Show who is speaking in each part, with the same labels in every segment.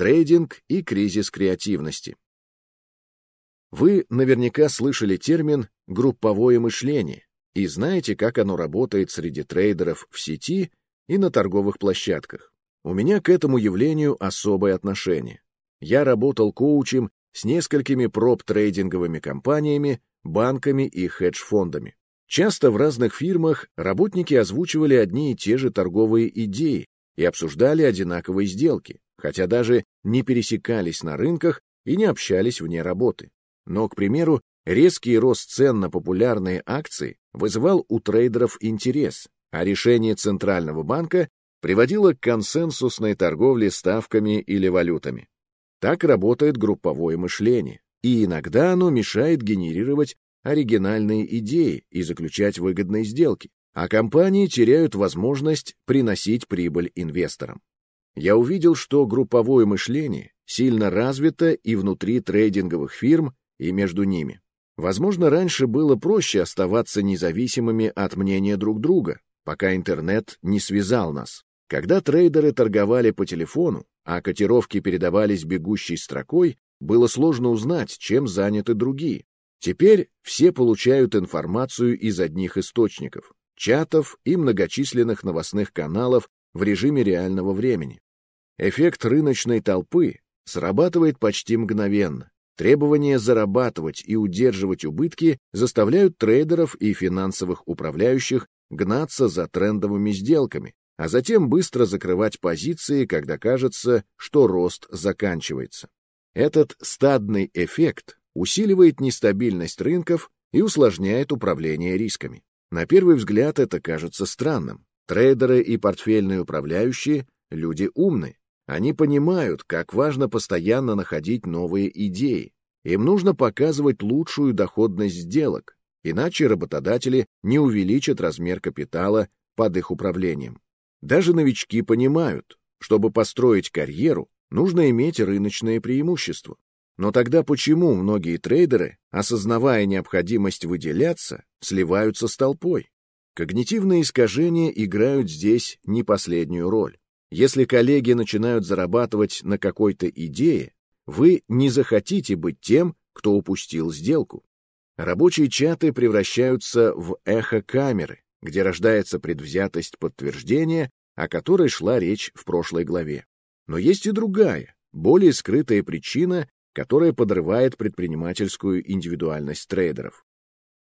Speaker 1: трейдинг и кризис креативности. Вы наверняка слышали термин «групповое мышление» и знаете, как оно работает среди трейдеров в сети и на торговых площадках. У меня к этому явлению особое отношение. Я работал коучем с несколькими проб-трейдинговыми компаниями, банками и хедж-фондами. Часто в разных фирмах работники озвучивали одни и те же торговые идеи и обсуждали одинаковые сделки, хотя даже не пересекались на рынках и не общались вне работы. Но, к примеру, резкий рост цен на популярные акции вызывал у трейдеров интерес, а решение Центрального банка приводило к консенсусной торговле ставками или валютами. Так работает групповое мышление, и иногда оно мешает генерировать оригинальные идеи и заключать выгодные сделки, а компании теряют возможность приносить прибыль инвесторам. Я увидел, что групповое мышление сильно развито и внутри трейдинговых фирм, и между ними. Возможно, раньше было проще оставаться независимыми от мнения друг друга, пока интернет не связал нас. Когда трейдеры торговали по телефону, а котировки передавались бегущей строкой, было сложно узнать, чем заняты другие. Теперь все получают информацию из одних источников, чатов и многочисленных новостных каналов в режиме реального времени. Эффект рыночной толпы срабатывает почти мгновенно, Требования зарабатывать и удерживать убытки заставляют трейдеров и финансовых управляющих гнаться за трендовыми сделками, а затем быстро закрывать позиции, когда кажется, что рост заканчивается. Этот стадный эффект усиливает нестабильность рынков и усложняет управление рисками. На первый взгляд это кажется странным. Трейдеры и портфельные управляющие – люди умные, они понимают, как важно постоянно находить новые идеи. Им нужно показывать лучшую доходность сделок, иначе работодатели не увеличат размер капитала под их управлением. Даже новички понимают, чтобы построить карьеру, нужно иметь рыночное преимущество. Но тогда почему многие трейдеры, осознавая необходимость выделяться, сливаются с толпой? Когнитивные искажения играют здесь не последнюю роль. Если коллеги начинают зарабатывать на какой-то идее, вы не захотите быть тем, кто упустил сделку. Рабочие чаты превращаются в эхо-камеры, где рождается предвзятость подтверждения, о которой шла речь в прошлой главе. Но есть и другая, более скрытая причина, которая подрывает предпринимательскую индивидуальность трейдеров.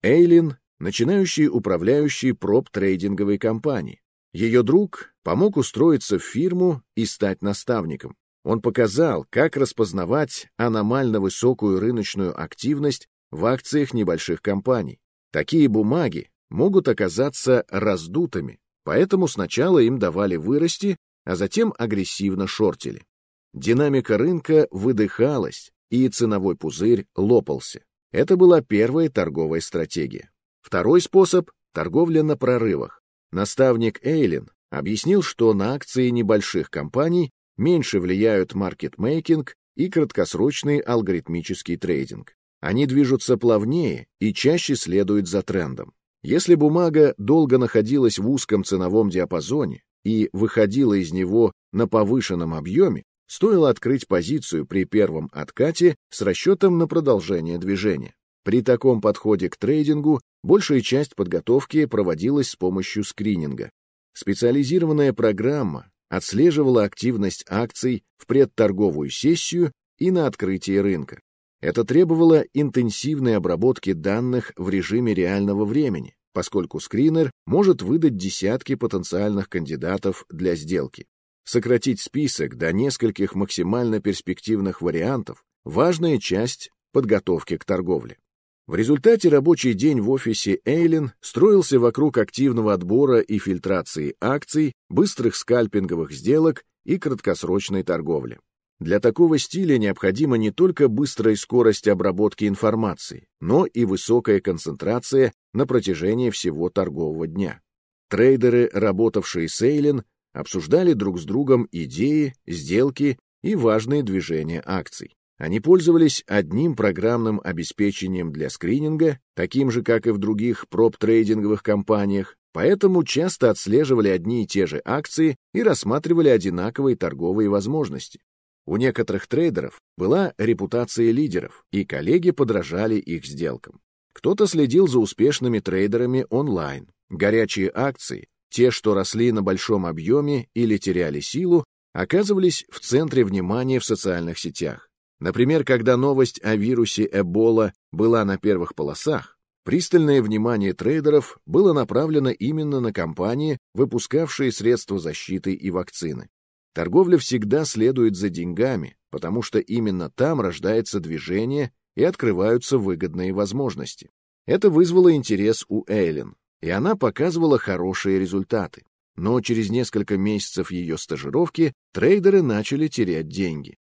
Speaker 1: Эйлин — начинающий управляющий проб-трейдинговой компании. Ее друг помог устроиться в фирму и стать наставником. Он показал, как распознавать аномально высокую рыночную активность в акциях небольших компаний. Такие бумаги могут оказаться раздутыми, поэтому сначала им давали вырасти, а затем агрессивно шортили. Динамика рынка выдыхалась, и ценовой пузырь лопался. Это была первая торговая стратегия. Второй способ — торговля на прорывах. Наставник Эйлин объяснил, что на акции небольших компаний меньше влияют маркетмейкинг и краткосрочный алгоритмический трейдинг. Они движутся плавнее и чаще следуют за трендом. Если бумага долго находилась в узком ценовом диапазоне и выходила из него на повышенном объеме, стоило открыть позицию при первом откате с расчетом на продолжение движения. При таком подходе к трейдингу большая часть подготовки проводилась с помощью скрининга. Специализированная программа отслеживала активность акций в предторговую сессию и на открытии рынка. Это требовало интенсивной обработки данных в режиме реального времени, поскольку скринер может выдать десятки потенциальных кандидатов для сделки. Сократить список до нескольких максимально перспективных вариантов – важная часть подготовки к торговле. В результате рабочий день в офисе Эйлин строился вокруг активного отбора и фильтрации акций, быстрых скальпинговых сделок и краткосрочной торговли. Для такого стиля необходима не только быстрая скорость обработки информации, но и высокая концентрация на протяжении всего торгового дня. Трейдеры, работавшие с Эйлин, обсуждали друг с другом идеи, сделки и важные движения акций. Они пользовались одним программным обеспечением для скрининга, таким же, как и в других проб-трейдинговых компаниях, поэтому часто отслеживали одни и те же акции и рассматривали одинаковые торговые возможности. У некоторых трейдеров была репутация лидеров, и коллеги подражали их сделкам. Кто-то следил за успешными трейдерами онлайн. Горячие акции, те, что росли на большом объеме или теряли силу, оказывались в центре внимания в социальных сетях. Например, когда новость о вирусе Эбола была на первых полосах, пристальное внимание трейдеров было направлено именно на компании, выпускавшие средства защиты и вакцины. Торговля всегда следует за деньгами, потому что именно там рождается движение и открываются выгодные возможности. Это вызвало интерес у Эйлин, и она показывала хорошие результаты. Но через несколько месяцев ее стажировки трейдеры начали терять деньги.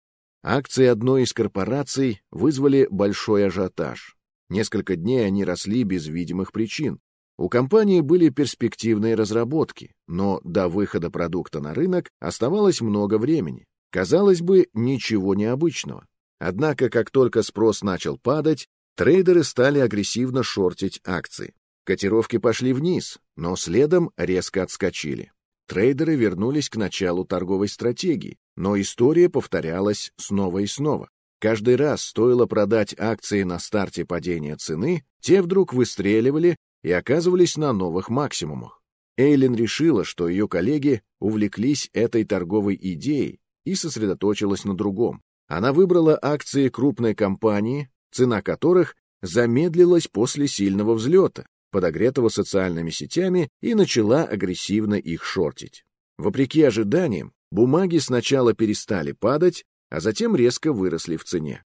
Speaker 1: Акции одной из корпораций вызвали большой ажиотаж. Несколько дней они росли без видимых причин. У компании были перспективные разработки, но до выхода продукта на рынок оставалось много времени. Казалось бы, ничего необычного. Однако, как только спрос начал падать, трейдеры стали агрессивно шортить акции. Котировки пошли вниз, но следом резко отскочили. Трейдеры вернулись к началу торговой стратегии, но история повторялась снова и снова. Каждый раз стоило продать акции на старте падения цены, те вдруг выстреливали и оказывались на новых максимумах. Эйлин решила, что ее коллеги увлеклись этой торговой идеей и сосредоточилась на другом. Она выбрала акции крупной компании, цена которых замедлилась после сильного взлета, подогретого социальными сетями, и начала агрессивно их шортить. Вопреки ожиданиям, бумаги сначала перестали падать, а затем резко выросли в цене.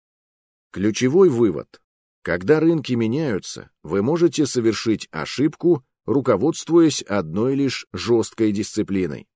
Speaker 1: Ключевой вывод. Когда рынки меняются, вы можете совершить ошибку, руководствуясь одной лишь жесткой дисциплиной.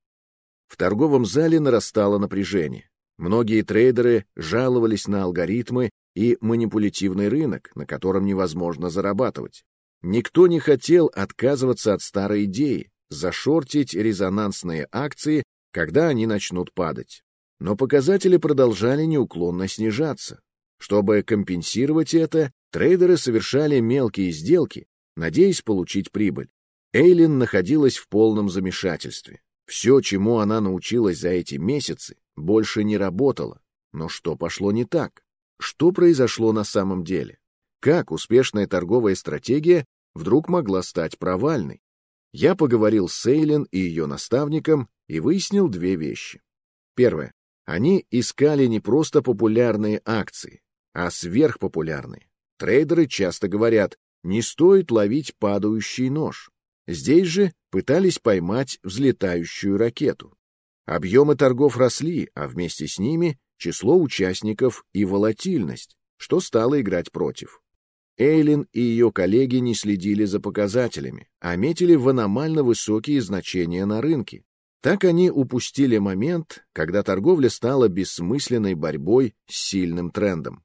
Speaker 1: В торговом зале нарастало напряжение. Многие трейдеры жаловались на алгоритмы и манипулятивный рынок, на котором невозможно зарабатывать. Никто не хотел отказываться от старой идеи, зашортить резонансные акции, когда они начнут падать. Но показатели продолжали неуклонно снижаться. Чтобы компенсировать это, трейдеры совершали мелкие сделки, надеясь получить прибыль. Эйлин находилась в полном замешательстве. Все, чему она научилась за эти месяцы, больше не работало. Но что пошло не так? Что произошло на самом деле? Как успешная торговая стратегия вдруг могла стать провальной? Я поговорил с Эйлин и ее наставником и выяснил две вещи. Первое. Они искали не просто популярные акции, а сверхпопулярные. Трейдеры часто говорят, не стоит ловить падающий нож. Здесь же пытались поймать взлетающую ракету. Объемы торгов росли, а вместе с ними число участников и волатильность, что стало играть против. Эйлин и ее коллеги не следили за показателями, а метили в аномально высокие значения на рынке. Так они упустили момент, когда торговля стала бессмысленной борьбой с сильным трендом.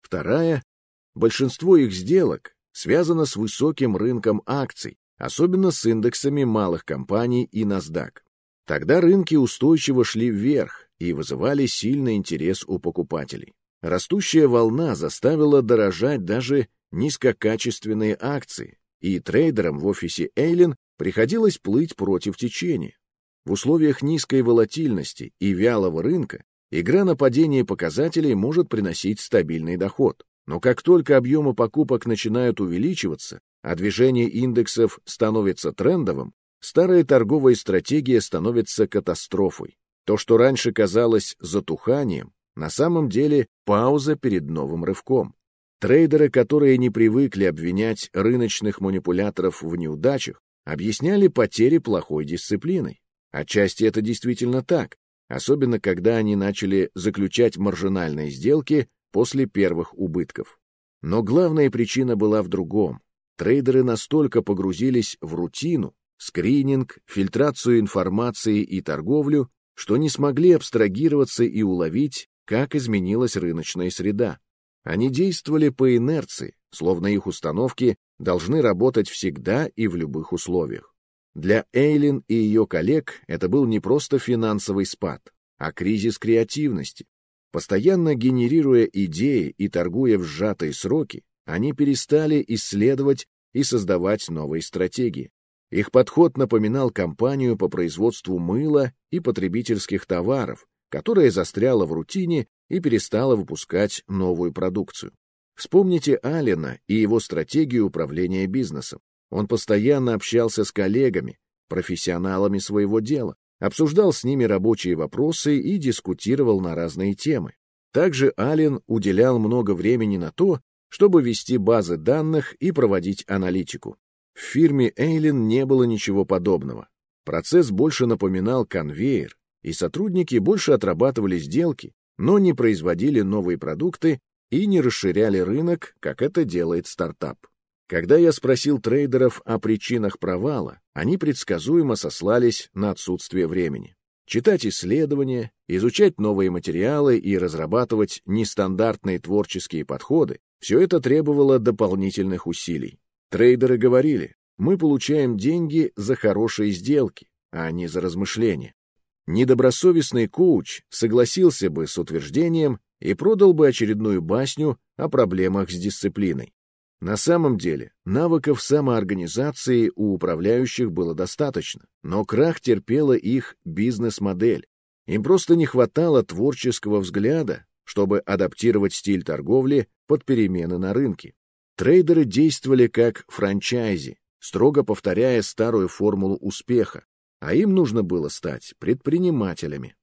Speaker 1: Вторая — большинство их сделок связано с высоким рынком акций, особенно с индексами малых компаний и NASDAQ. Тогда рынки устойчиво шли вверх и вызывали сильный интерес у покупателей. Растущая волна заставила дорожать даже низкокачественные акции, и трейдерам в офисе Эйлин приходилось плыть против течения. В условиях низкой волатильности и вялого рынка игра на падение показателей может приносить стабильный доход. Но как только объемы покупок начинают увеличиваться, а движение индексов становится трендовым, старая торговая стратегия становится катастрофой. То, что раньше казалось затуханием, на самом деле пауза перед новым рывком. Трейдеры, которые не привыкли обвинять рыночных манипуляторов в неудачах, объясняли потери плохой дисциплиной. Отчасти это действительно так, особенно когда они начали заключать маржинальные сделки после первых убытков. Но главная причина была в другом. Трейдеры настолько погрузились в рутину, скрининг, фильтрацию информации и торговлю, что не смогли абстрагироваться и уловить, как изменилась рыночная среда. Они действовали по инерции, словно их установки должны работать всегда и в любых условиях. Для Эйлин и ее коллег это был не просто финансовый спад, а кризис креативности. Постоянно генерируя идеи и торгуя в сжатые сроки, они перестали исследовать и создавать новые стратегии. Их подход напоминал компанию по производству мыла и потребительских товаров, которая застряла в рутине и перестала выпускать новую продукцию. Вспомните Аллена и его стратегию управления бизнесом. Он постоянно общался с коллегами, профессионалами своего дела, обсуждал с ними рабочие вопросы и дискутировал на разные темы. Также Аллен уделял много времени на то, чтобы вести базы данных и проводить аналитику. В фирме Эйлин не было ничего подобного. Процесс больше напоминал конвейер, и сотрудники больше отрабатывали сделки, но не производили новые продукты и не расширяли рынок, как это делает стартап. Когда я спросил трейдеров о причинах провала, они предсказуемо сослались на отсутствие времени. Читать исследования, изучать новые материалы и разрабатывать нестандартные творческие подходы — все это требовало дополнительных усилий. Трейдеры говорили, мы получаем деньги за хорошие сделки, а не за размышления. Недобросовестный коуч согласился бы с утверждением и продал бы очередную басню о проблемах с дисциплиной. На самом деле, навыков самоорганизации у управляющих было достаточно, но крах терпела их бизнес-модель. Им просто не хватало творческого взгляда, чтобы адаптировать стиль торговли под перемены на рынке. Трейдеры действовали как франчайзи, строго повторяя старую формулу успеха, а им нужно было стать предпринимателями.